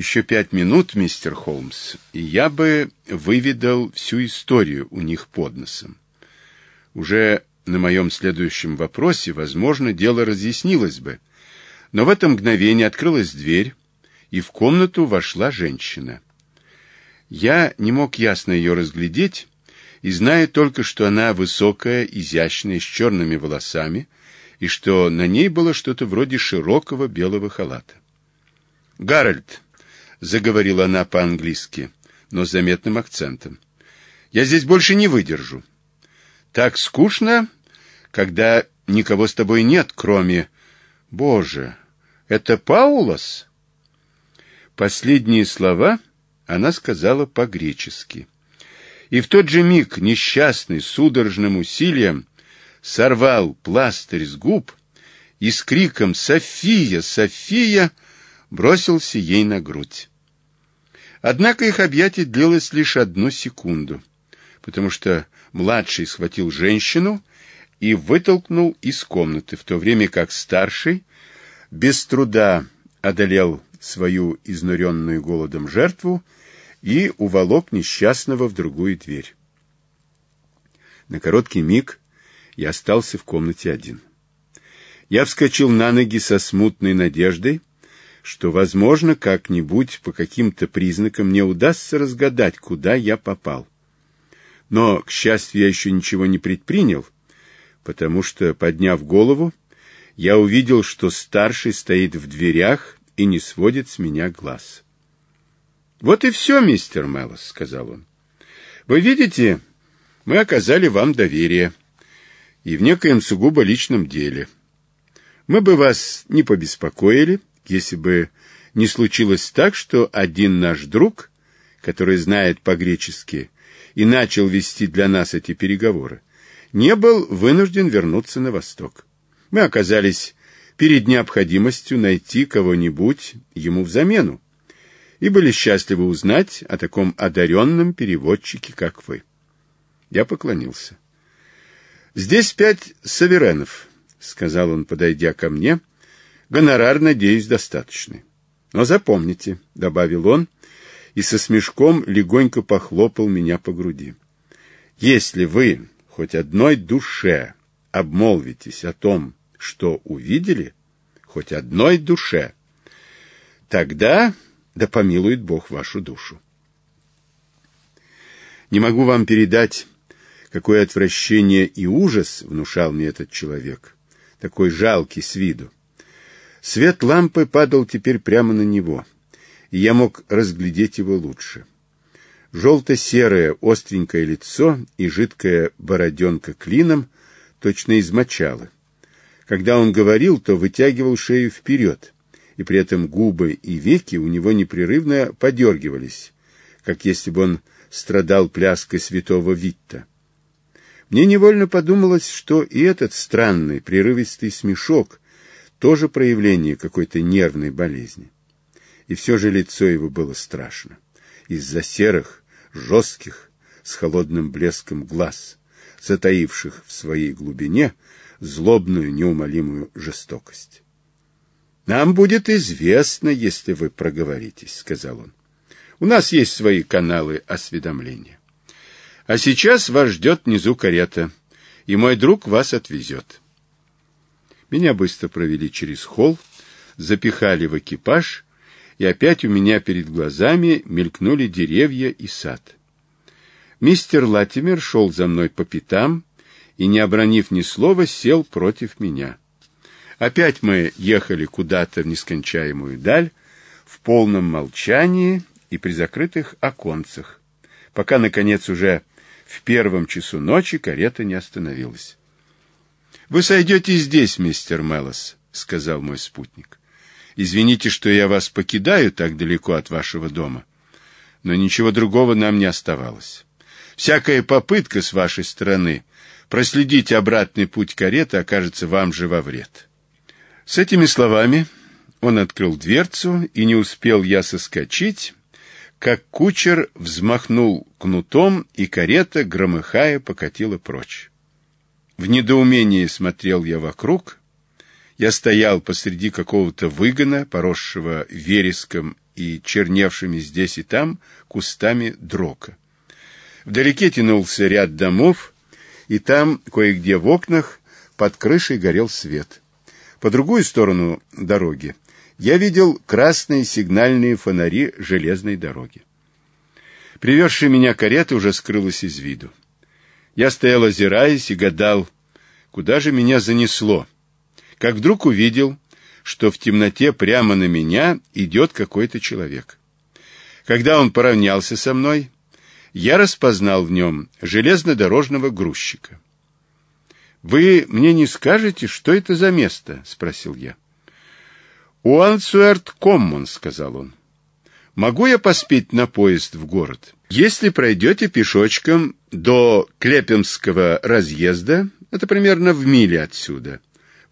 Еще пять минут, мистер Холмс, и я бы выведал всю историю у них под носом. Уже на моем следующем вопросе, возможно, дело разъяснилось бы. Но в это мгновение открылась дверь, и в комнату вошла женщина. Я не мог ясно ее разглядеть, и знаю только, что она высокая, изящная, с черными волосами, и что на ней было что-то вроде широкого белого халата. «Гарольд!» — заговорила она по-английски, но с заметным акцентом. «Я здесь больше не выдержу. Так скучно, когда никого с тобой нет, кроме... Боже, это Паулос?» Последние слова она сказала по-гречески. И в тот же миг несчастный судорожным усилием сорвал пластырь с губ и с криком «София! София!» бросился ей на грудь. Однако их объятие длилось лишь одну секунду, потому что младший схватил женщину и вытолкнул из комнаты, в то время как старший без труда одолел свою изнуренную голодом жертву и уволок несчастного в другую дверь. На короткий миг я остался в комнате один. Я вскочил на ноги со смутной надеждой, что возможно как-нибудь по каким-то признакам мне удастся разгадать, куда я попал. Но, к счастью, я еще ничего не предпринял, потому что, подняв голову, я увидел, что старший стоит в дверях и не сводит с меня глаз. «Вот и все, мистер Меллос», — сказал он. «Вы видите, мы оказали вам доверие, и в некоем сугубо личном деле. Мы бы вас не побеспокоили» если бы не случилось так, что один наш друг, который знает по-гречески и начал вести для нас эти переговоры, не был вынужден вернуться на восток. Мы оказались перед необходимостью найти кого-нибудь ему в замену и были счастливы узнать о таком одаренном переводчике, как вы. Я поклонился. «Здесь пять саверенов», — сказал он, подойдя ко мне гонорар, надеюсь, достаточный. Но запомните, — добавил он, и со смешком легонько похлопал меня по груди. Если вы хоть одной душе обмолвитесь о том, что увидели, хоть одной душе, тогда да помилует Бог вашу душу. Не могу вам передать, какое отвращение и ужас внушал мне этот человек, такой жалкий с виду. Свет лампы падал теперь прямо на него. И я мог разглядеть его лучше. Желто-серое остренькое лицо и жидкая бороденка клином точно измочало. Когда он говорил, то вытягивал шею вперед, и при этом губы и веки у него непрерывно подергивались, как если бы он страдал пляской святого Витта. Мне невольно подумалось, что и этот странный, прерывистый смешок, тоже проявление какой-то нервной болезни. И все же лицо его было страшно. Из-за серых, жестких, с холодным блеском глаз, затаивших в своей глубине злобную неумолимую жестокость. «Нам будет известно, если вы проговоритесь», — сказал он. «У нас есть свои каналы осведомления. А сейчас вас ждет внизу карета, и мой друг вас отвезет». Меня быстро провели через холл, запихали в экипаж, и опять у меня перед глазами мелькнули деревья и сад. Мистер Латимер шел за мной по пятам и, не обронив ни слова, сел против меня. Опять мы ехали куда-то в нескончаемую даль, в полном молчании и при закрытых оконцах, пока, наконец, уже в первом часу ночи карета не остановилась. Вы сойдете здесь, мистер Меллос, — сказал мой спутник. Извините, что я вас покидаю так далеко от вашего дома, но ничего другого нам не оставалось. Всякая попытка с вашей стороны проследить обратный путь кареты окажется вам же во вред. С этими словами он открыл дверцу, и не успел я соскочить, как кучер взмахнул кнутом, и карета, громыхая, покатила прочь. В недоумении смотрел я вокруг. Я стоял посреди какого-то выгона, поросшего вереском и черневшими здесь и там кустами дрока. Вдалеке тянулся ряд домов, и там, кое-где в окнах, под крышей горел свет. По другую сторону дороги я видел красные сигнальные фонари железной дороги. Привезшая меня карета уже скрылась из виду. Я стоял, озираясь, и гадал, куда же меня занесло. Как вдруг увидел, что в темноте прямо на меня идет какой-то человек. Когда он поравнялся со мной, я распознал в нем железнодорожного грузчика. «Вы мне не скажете, что это за место?» — спросил я. «Уансуэрт Коммон», — сказал он. «Могу я поспеть на поезд в город? Если пройдете пешочком до Клепемского разъезда, это примерно в миле отсюда,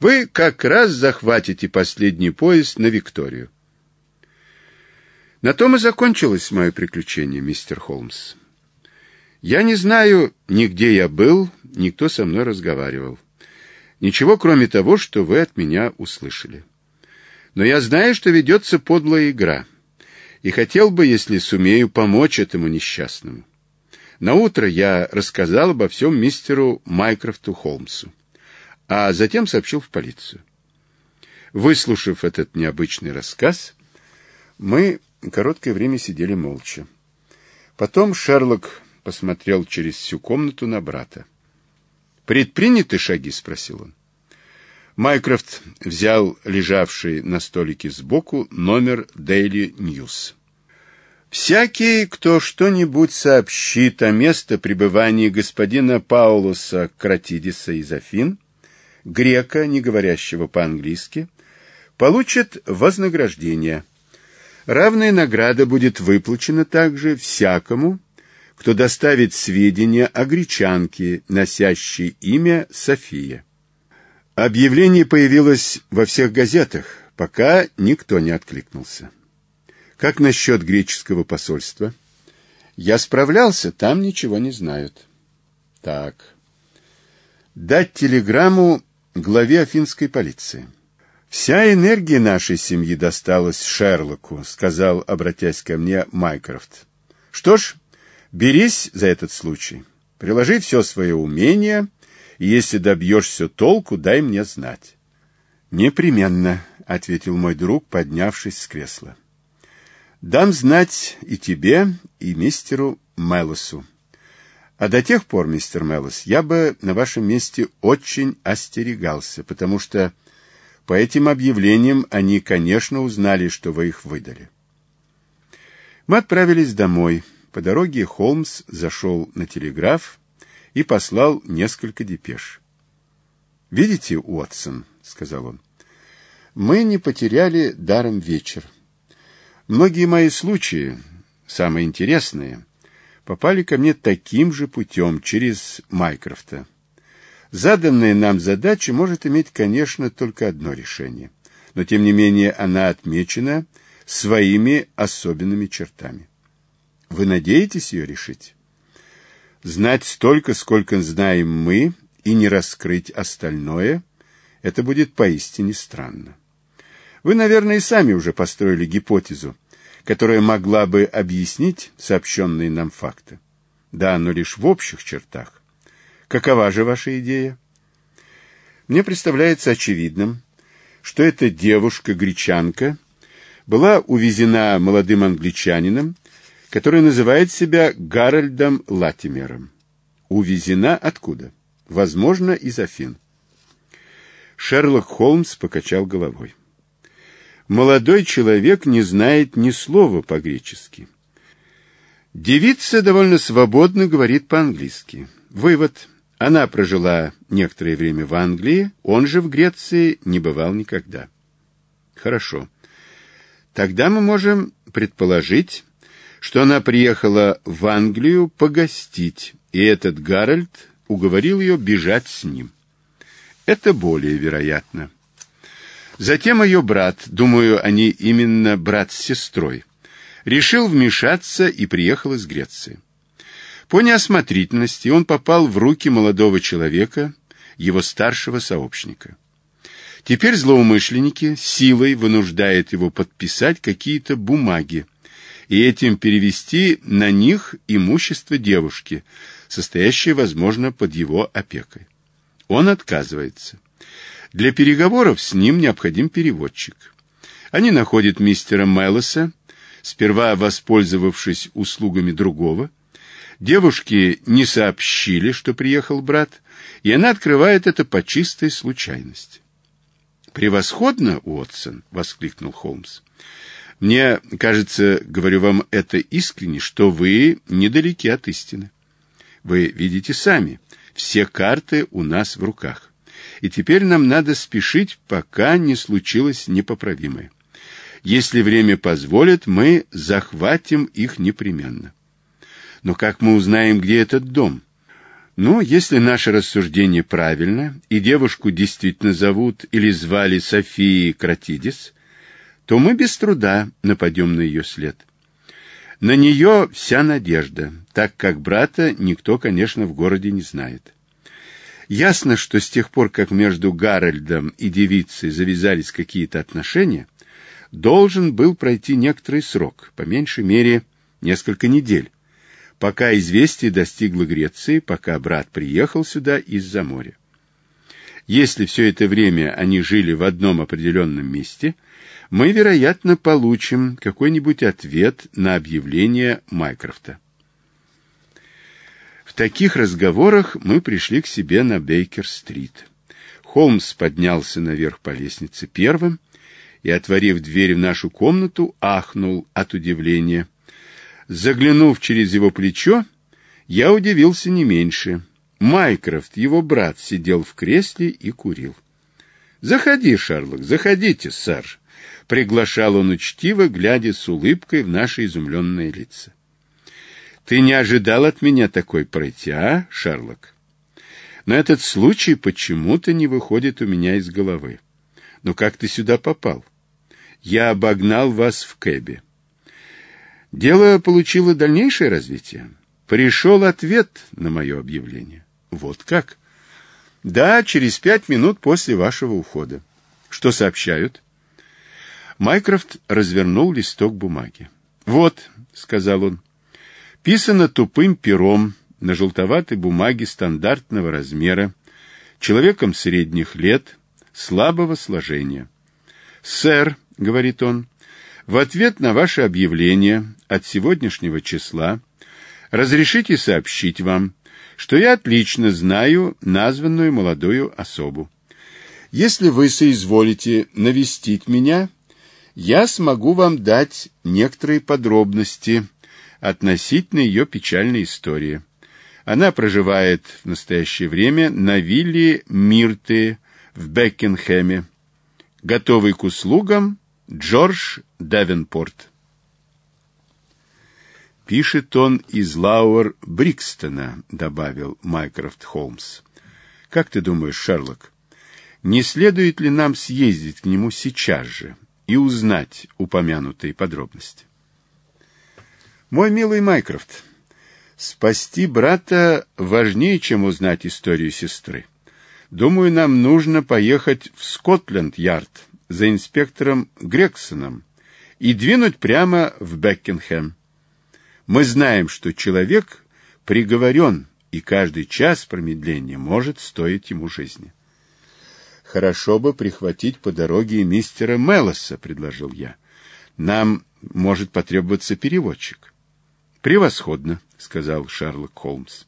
вы как раз захватите последний поезд на Викторию. На том и закончилось мое приключение, мистер Холмс. Я не знаю, нигде я был, никто со мной разговаривал. Ничего, кроме того, что вы от меня услышали. Но я знаю, что ведется подлая игра, и хотел бы, если сумею, помочь этому несчастному. Наутро я рассказал обо всем мистеру Майкрофту Холмсу, а затем сообщил в полицию. Выслушав этот необычный рассказ, мы короткое время сидели молча. Потом Шерлок посмотрел через всю комнату на брата. «Предприняты шаги?» — спросил он. Майкрофт взял лежавший на столике сбоку номер Daily News. Всякий, кто что-нибудь сообщит о месте пребывания господина Паулуса Кратидиса из Афин, грека, не говорящего по-английски, получит вознаграждение. Равная награда будет выплачена также всякому, кто доставит сведения о гречанке, носящей имя София. Объявление появилось во всех газетах, пока никто не откликнулся. Как насчет греческого посольства? Я справлялся, там ничего не знают. Так. Дать телеграмму главе афинской полиции. «Вся энергия нашей семьи досталась Шерлоку», — сказал, обратясь ко мне, Майкрофт. «Что ж, берись за этот случай, приложи все свое умение, и если добьешься толку, дай мне знать». «Непременно», — ответил мой друг, поднявшись с кресла. Дам знать и тебе, и мистеру Мелосу. А до тех пор, мистер Мелос, я бы на вашем месте очень остерегался, потому что по этим объявлениям они, конечно, узнали, что вы их выдали. Мы отправились домой. По дороге Холмс зашел на телеграф и послал несколько депеш. «Видите, Уотсон», — сказал он, — «мы не потеряли даром вечер». Многие мои случаи, самые интересные, попали ко мне таким же путем, через Майкрофта. Заданная нам задача может иметь, конечно, только одно решение, но тем не менее она отмечена своими особенными чертами. Вы надеетесь ее решить? Знать столько, сколько знаем мы, и не раскрыть остальное, это будет поистине странно. Вы, наверное, и сами уже построили гипотезу, которая могла бы объяснить сообщенные нам факты. Да, но лишь в общих чертах. Какова же ваша идея? Мне представляется очевидным, что эта девушка-гречанка была увезена молодым англичанином, который называет себя Гарольдом Латимером. Увезена откуда? Возможно, из Афин. Шерлок Холмс покачал головой молодой человек не знает ни слова по-гречески. Девица довольно свободно говорит по-английски. Вывод. Она прожила некоторое время в Англии, он же в Греции не бывал никогда. Хорошо. Тогда мы можем предположить, что она приехала в Англию погостить, и этот Гарольд уговорил ее бежать с ним. Это более вероятно. Затем ее брат, думаю, они именно брат с сестрой, решил вмешаться и приехал из Греции. По неосмотрительности он попал в руки молодого человека, его старшего сообщника. Теперь злоумышленники силой вынуждают его подписать какие-то бумаги и этим перевести на них имущество девушки, состоящее, возможно, под его опекой. Он отказывается. Для переговоров с ним необходим переводчик. Они находят мистера Мелоса, сперва воспользовавшись услугами другого. Девушки не сообщили, что приехал брат, и она открывает это по чистой случайности. «Превосходно, Уотсон!» — воскликнул Холмс. «Мне кажется, говорю вам это искренне, что вы недалеки от истины. Вы видите сами, все карты у нас в руках и теперь нам надо спешить, пока не случилось непоправимое. Если время позволит, мы захватим их непременно. Но как мы узнаем, где этот дом? Но если наше рассуждение правильно, и девушку действительно зовут или звали Софии Кратидис, то мы без труда нападем на ее след. На нее вся надежда, так как брата никто, конечно, в городе не знает. Ясно, что с тех пор, как между Гарольдом и девицей завязались какие-то отношения, должен был пройти некоторый срок, по меньшей мере несколько недель, пока известие достигло Греции, пока брат приехал сюда из-за моря. Если все это время они жили в одном определенном месте, мы, вероятно, получим какой-нибудь ответ на объявление Майкрофта таких разговорах мы пришли к себе на Бейкер-стрит. Холмс поднялся наверх по лестнице первым и, отворив дверь в нашу комнату, ахнул от удивления. Заглянув через его плечо, я удивился не меньше. Майкрофт, его брат, сидел в кресле и курил. «Заходи, Шарлок, заходите, сэр», — приглашал он учтиво, глядя с улыбкой в наши изумленные лица. Ты не ожидал от меня такой пройти, а, Шерлок? Но этот случай почему-то не выходит у меня из головы. Но как ты сюда попал? Я обогнал вас в кэбе. Дело получило дальнейшее развитие. Пришел ответ на мое объявление. Вот как? Да, через пять минут после вашего ухода. Что сообщают? Майкрофт развернул листок бумаги. Вот, сказал он, Писано тупым пером на желтоватой бумаге стандартного размера, человеком средних лет, слабого сложения. «Сэр», — говорит он, — «в ответ на ваше объявление от сегодняшнего числа разрешите сообщить вам, что я отлично знаю названную молодую особу. Если вы соизволите навестить меня, я смогу вам дать некоторые подробности» относительно ее печальной истории. Она проживает в настоящее время на вилле Мирты в Беккенхэме. Готовый к услугам Джордж Давенпорт. «Пишет он из Лауэр Брикстона», — добавил Майкрофт Холмс. «Как ты думаешь, Шерлок, не следует ли нам съездить к нему сейчас же и узнать упомянутые подробности?» Мой милый Майкрофт, спасти брата важнее, чем узнать историю сестры. Думаю, нам нужно поехать в Скотленд-Ярд за инспектором Грексоном и двинуть прямо в Беккенхэм. Мы знаем, что человек приговорен, и каждый час промедления может стоить ему жизни. «Хорошо бы прихватить по дороге мистера Мелоса», — предложил я. «Нам может потребоваться переводчик». «Превосходно», — сказал Шерлок Холмс.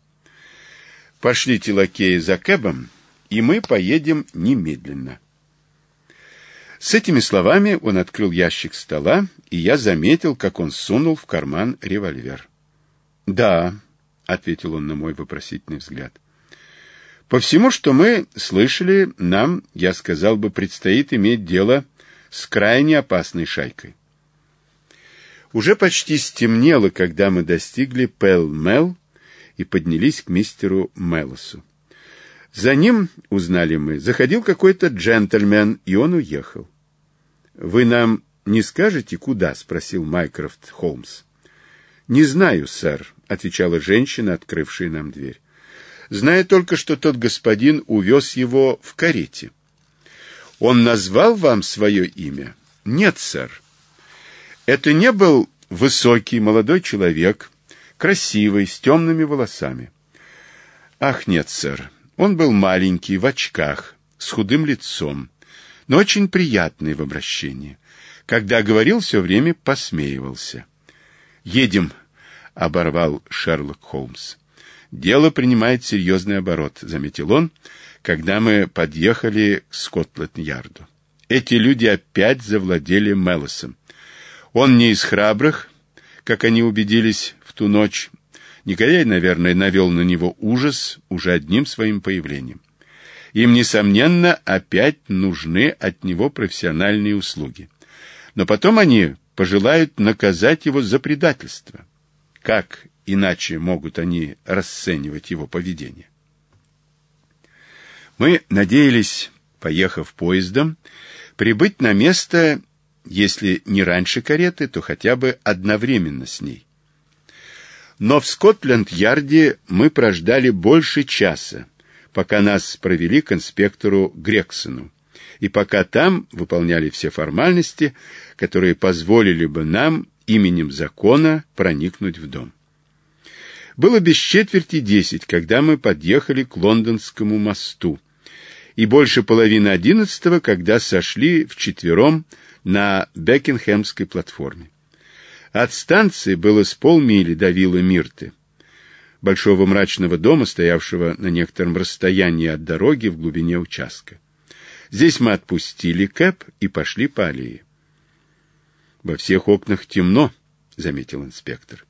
«Пошлите лакея за кэбом, и мы поедем немедленно». С этими словами он открыл ящик стола, и я заметил, как он сунул в карман револьвер. «Да», — ответил он на мой вопросительный взгляд. «По всему, что мы слышали, нам, я сказал бы, предстоит иметь дело с крайне опасной шайкой. Уже почти стемнело, когда мы достигли Пэл-Мел и поднялись к мистеру Мелосу. За ним, узнали мы, заходил какой-то джентльмен, и он уехал. «Вы нам не скажете, куда?» — спросил Майкрофт Холмс. «Не знаю, сэр», — отвечала женщина, открывшая нам дверь. «Знаю только, что тот господин увез его в карете». «Он назвал вам свое имя?» «Нет, сэр». Это не был высокий молодой человек, красивый, с темными волосами. Ах, нет, сэр, он был маленький, в очках, с худым лицом, но очень приятный в обращении. Когда говорил, все время посмеивался. «Едем», — оборвал Шерлок Холмс. «Дело принимает серьезный оборот», — заметил он, когда мы подъехали к Скотланд-Ярду. «Эти люди опять завладели Меллосом. Он не из храбрых, как они убедились в ту ночь. Николай, наверное, навел на него ужас уже одним своим появлением. Им, несомненно, опять нужны от него профессиональные услуги. Но потом они пожелают наказать его за предательство. Как иначе могут они расценивать его поведение? Мы надеялись, поехав поездом, прибыть на место если не раньше кареты, то хотя бы одновременно с ней. Но в Скотленд-Ярде мы прождали больше часа, пока нас провели к инспектору Грексону, и пока там выполняли все формальности, которые позволили бы нам именем закона проникнуть в дом. Было без четверти десять, когда мы подъехали к Лондонскому мосту, и больше половины одиннадцатого, когда сошли вчетвером на Бекингемской платформе. От станции было с полмили до виллы Мирты, большого мрачного дома, стоявшего на некотором расстоянии от дороги в глубине участка. Здесь мы отпустили Кэп и пошли по аллее. «Во всех окнах темно», — заметил инспектор.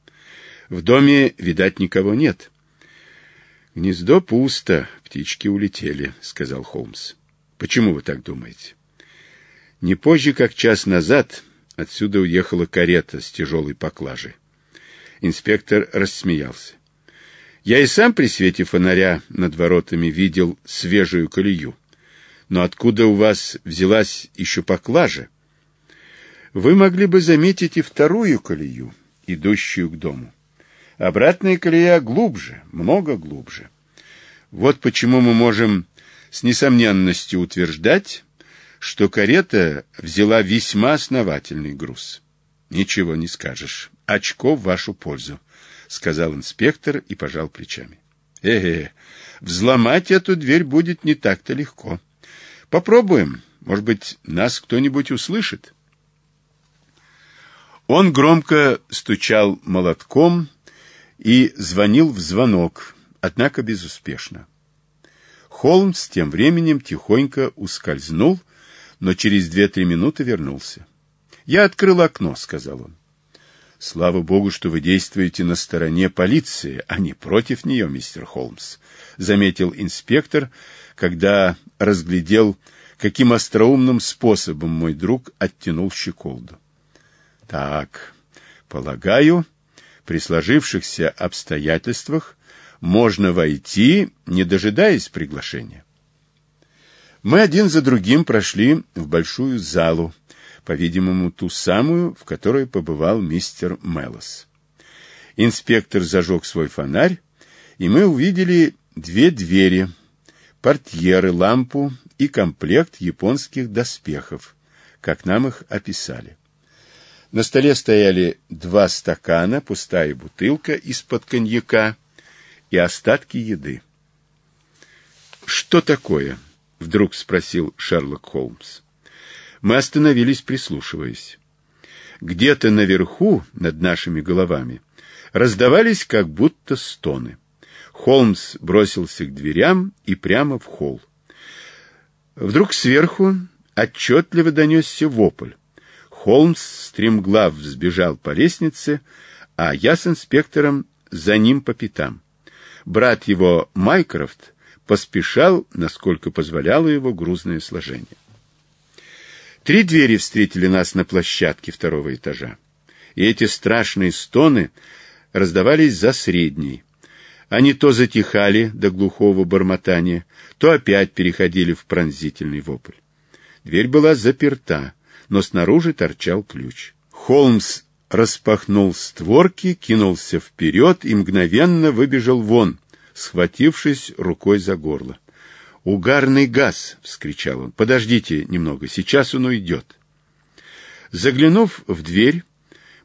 «В доме, видать, никого нет». «Гнездо пусто, птички улетели», — сказал Холмс. «Почему вы так думаете?» Не позже, как час назад, отсюда уехала карета с тяжелой поклажей. Инспектор рассмеялся. Я и сам при свете фонаря над воротами видел свежую колею. Но откуда у вас взялась еще поклажа? Вы могли бы заметить и вторую колею, идущую к дому. Обратная колея глубже, много глубже. Вот почему мы можем с несомненностью утверждать, что карета взяла весьма основательный груз. Ничего не скажешь. Очко в вашу пользу, сказал инспектор и пожал плечами. Э-э, взломать эту дверь будет не так-то легко. Попробуем. Может быть, нас кто-нибудь услышит. Он громко стучал молотком и звонил в звонок, однако безуспешно. Холмс тем временем тихонько ускользнул но через две-три минуты вернулся. «Я открыл окно», — сказал он. «Слава богу, что вы действуете на стороне полиции, а не против нее, мистер Холмс», — заметил инспектор, когда разглядел, каким остроумным способом мой друг оттянул щеколду. «Так, полагаю, при сложившихся обстоятельствах можно войти, не дожидаясь приглашения». Мы один за другим прошли в большую залу, по-видимому, ту самую, в которой побывал мистер Меллос. Инспектор зажег свой фонарь, и мы увидели две двери, портьеры, лампу и комплект японских доспехов, как нам их описали. На столе стояли два стакана, пустая бутылка из-под коньяка и остатки еды. «Что такое?» — вдруг спросил Шерлок Холмс. Мы остановились, прислушиваясь. Где-то наверху, над нашими головами, раздавались как будто стоны. Холмс бросился к дверям и прямо в холл. Вдруг сверху отчетливо донесся вопль. Холмс стремглав взбежал по лестнице, а я с инспектором за ним по пятам. Брат его, Майкрофт, поспешал, насколько позволяло его грузное сложение. Три двери встретили нас на площадке второго этажа, и эти страшные стоны раздавались за средней. Они то затихали до глухого бормотания, то опять переходили в пронзительный вопль. Дверь была заперта, но снаружи торчал ключ. Холмс распахнул створки, кинулся вперед и мгновенно выбежал вон — схватившись рукой за горло. «Угарный газ!» — вскричал он. «Подождите немного, сейчас он уйдет». Заглянув в дверь,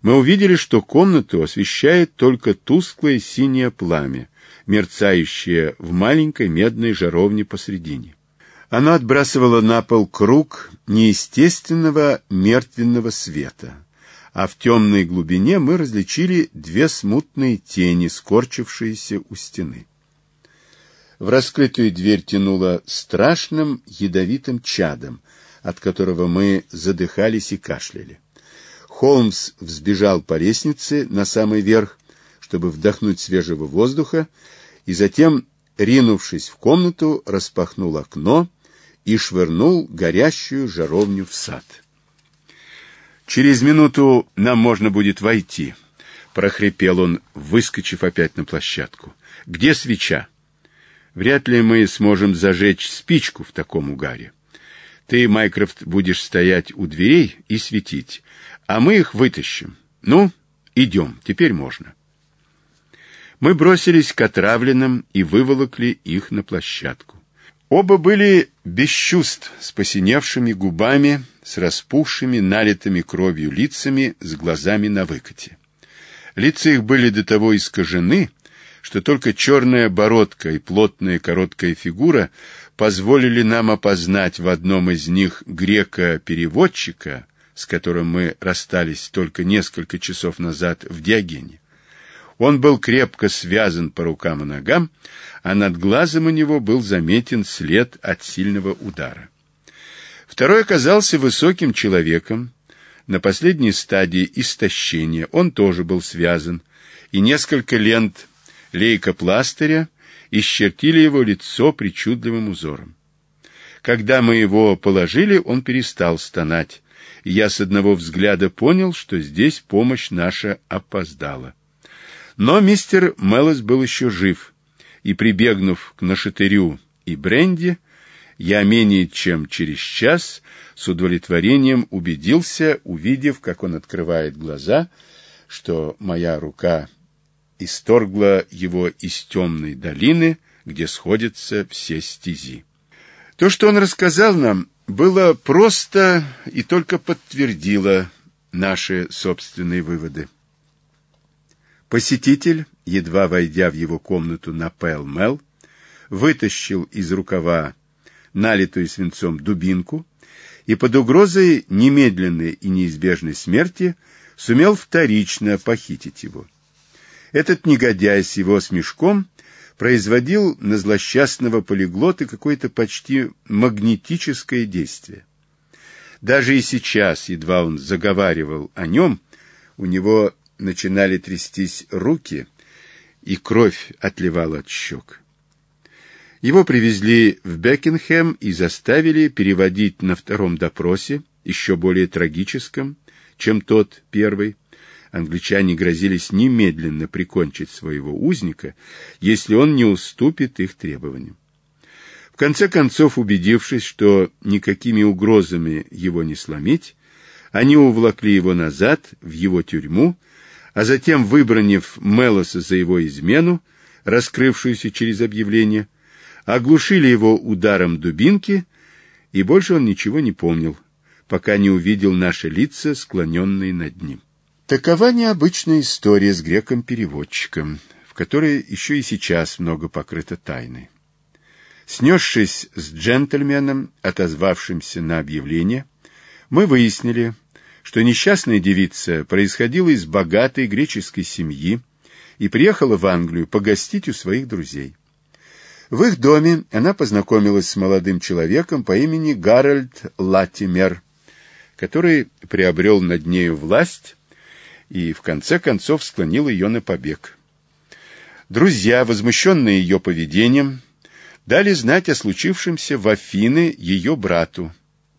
мы увидели, что комнату освещает только тусклое синее пламя, мерцающее в маленькой медной жаровне посредине. Оно отбрасывало на пол круг неестественного мертвенного света, а в темной глубине мы различили две смутные тени, скорчившиеся у стены в раскрытую дверь тянуло страшным ядовитым чадом, от которого мы задыхались и кашляли. Холмс взбежал по лестнице на самый верх, чтобы вдохнуть свежего воздуха, и затем, ринувшись в комнату, распахнул окно и швырнул горящую жаровню в сад. «Через минуту нам можно будет войти», — прохрипел он, выскочив опять на площадку. «Где свеча?» Вряд ли мы сможем зажечь спичку в таком угаре. Ты, Майкрофт, будешь стоять у дверей и светить, а мы их вытащим. Ну, идем, теперь можно. Мы бросились к отравленным и выволокли их на площадку. Оба были без чувств, с посиневшими губами, с распухшими, налитыми кровью лицами, с глазами на выкате. Лица их были до того искажены, что только черная бородка и плотная короткая фигура позволили нам опознать в одном из них грека-переводчика, с которым мы расстались только несколько часов назад в Диогене. Он был крепко связан по рукам и ногам, а над глазом у него был заметен след от сильного удара. Второй оказался высоким человеком. На последней стадии истощения он тоже был связан, и несколько лент лейкопластыря исчертили его лицо причудливым узором. Когда мы его положили, он перестал стонать. Я с одного взгляда понял, что здесь помощь наша опоздала. Но мистер Меллес был еще жив, и, прибегнув к нашатырю и бренди, я менее чем через час с удовлетворением убедился, увидев, как он открывает глаза, что моя рука исторгла его из темной долины, где сходятся все стези. То, что он рассказал нам, было просто и только подтвердило наши собственные выводы. Посетитель, едва войдя в его комнату на Пэлмел, вытащил из рукава налитую свинцом дубинку и под угрозой немедленной и неизбежной смерти сумел вторично похитить его. Этот негодяй с его смешком производил на злосчастного полиглота какое-то почти магнетическое действие. Даже и сейчас, едва он заговаривал о нем, у него начинали трястись руки, и кровь отливала от щек. Его привезли в Бекингем и заставили переводить на втором допросе, еще более трагическом, чем тот первый, Англичане грозились немедленно прикончить своего узника, если он не уступит их требованиям. В конце концов, убедившись, что никакими угрозами его не сломить, они увлакли его назад, в его тюрьму, а затем, выбранив Мелоса за его измену, раскрывшуюся через объявление, оглушили его ударом дубинки, и больше он ничего не помнил, пока не увидел наши лица, склоненные над ним. Такова необычная история с греком-переводчиком, в которой еще и сейчас много покрыто тайны. Снесшись с джентльменом, отозвавшимся на объявление, мы выяснили, что несчастная девица происходила из богатой греческой семьи и приехала в Англию погостить у своих друзей. В их доме она познакомилась с молодым человеком по имени Гарольд Латимер, который приобрел над нею власть и в конце концов склонил ее на побег. Друзья, возмущенные ее поведением, дали знать о случившемся в Афины ее брату,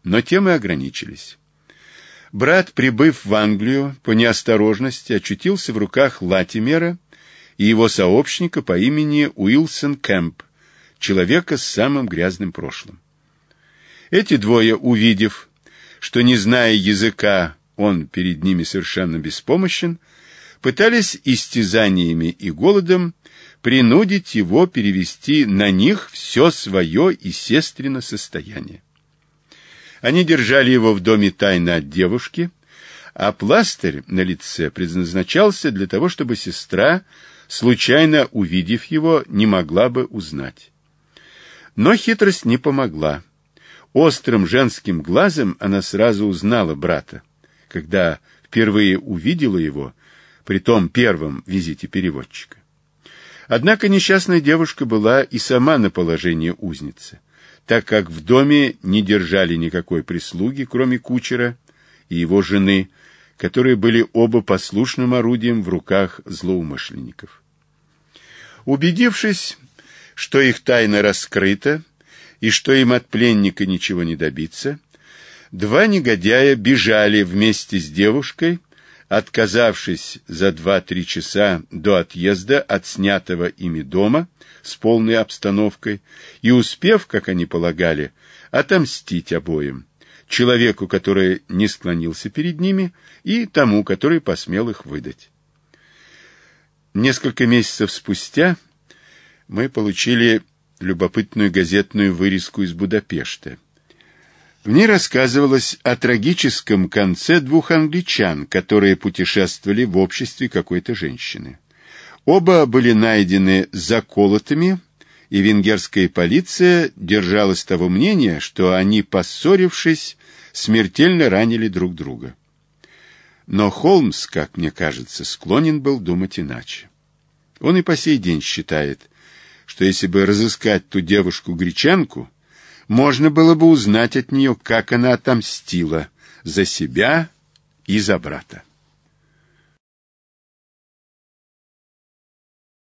но тем и ограничились. Брат, прибыв в Англию, по неосторожности очутился в руках Латимера и его сообщника по имени Уилсон Кэмп, человека с самым грязным прошлым. Эти двое, увидев, что, не зная языка он перед ними совершенно беспомощен, пытались истязаниями и голодом принудить его перевести на них все свое и сестрино состояние. Они держали его в доме тайно от девушки, а пластырь на лице предназначался для того, чтобы сестра, случайно увидев его, не могла бы узнать. Но хитрость не помогла. Острым женским глазом она сразу узнала брата когда впервые увидела его, при том первом визите переводчика. Однако несчастная девушка была и сама на положении узницы, так как в доме не держали никакой прислуги, кроме кучера и его жены, которые были оба послушным орудием в руках злоумышленников. Убедившись, что их тайна раскрыта и что им от пленника ничего не добиться, Два негодяя бежали вместе с девушкой, отказавшись за 2-3 часа до отъезда от снятого ими дома с полной обстановкой и успев, как они полагали, отомстить обоим, человеку, который не склонился перед ними, и тому, который посмел их выдать. Несколько месяцев спустя мы получили любопытную газетную вырезку из Будапешта. В ней рассказывалось о трагическом конце двух англичан, которые путешествовали в обществе какой-то женщины. Оба были найдены заколотыми, и венгерская полиция держалась того мнения, что они, поссорившись, смертельно ранили друг друга. Но Холмс, как мне кажется, склонен был думать иначе. Он и по сей день считает, что если бы разыскать ту девушку-гречанку, можно было бы узнать от нее, как она отомстила за себя и за брата.